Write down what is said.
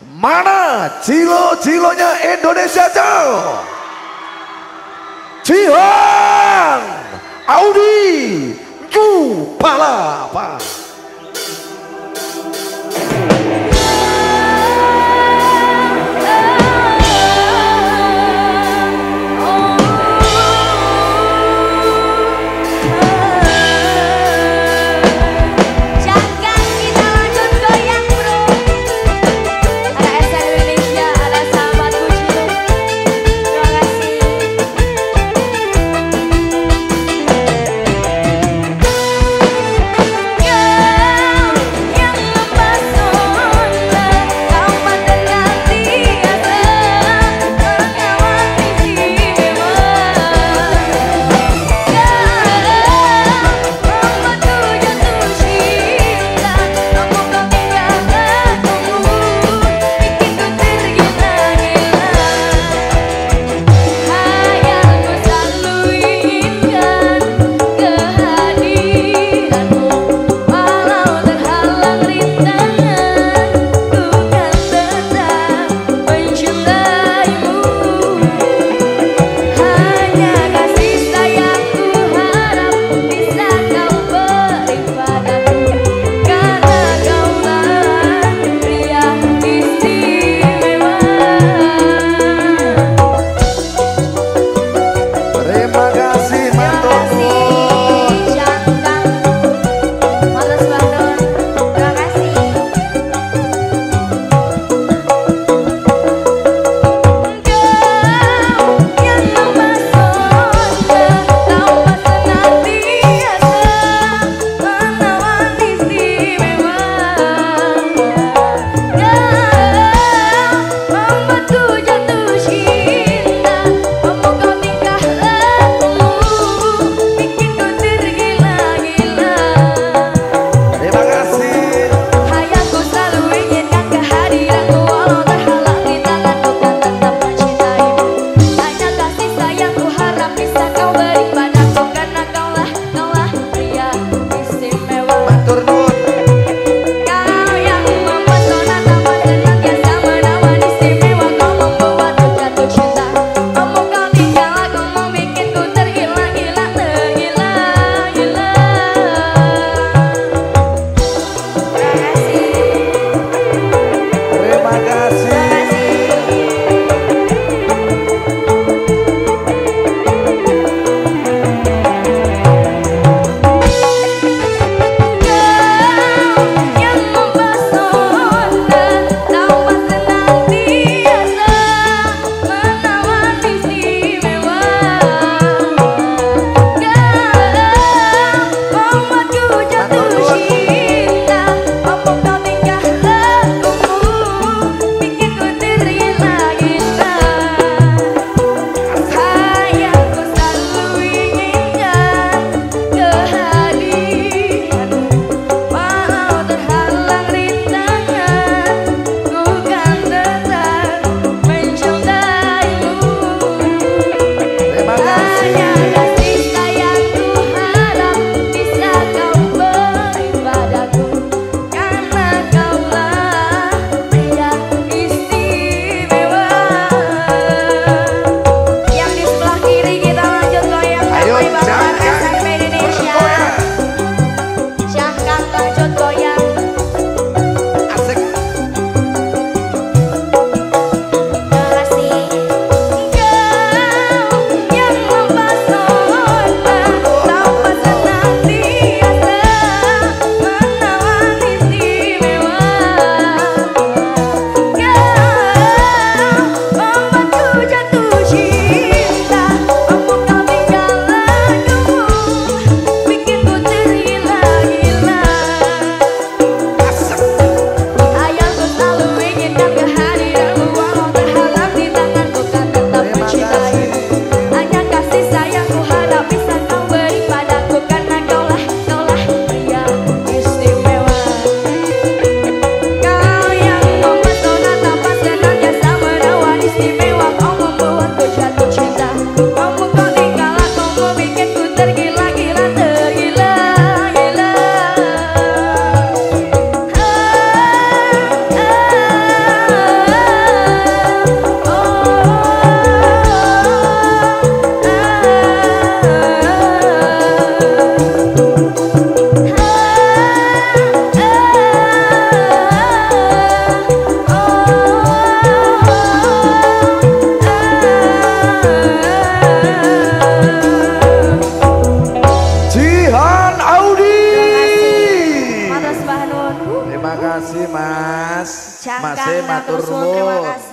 Mana cilo-cilonya Indonesia jauh? Jihan Audi Ju Palapa. Mas. Matur nuwun.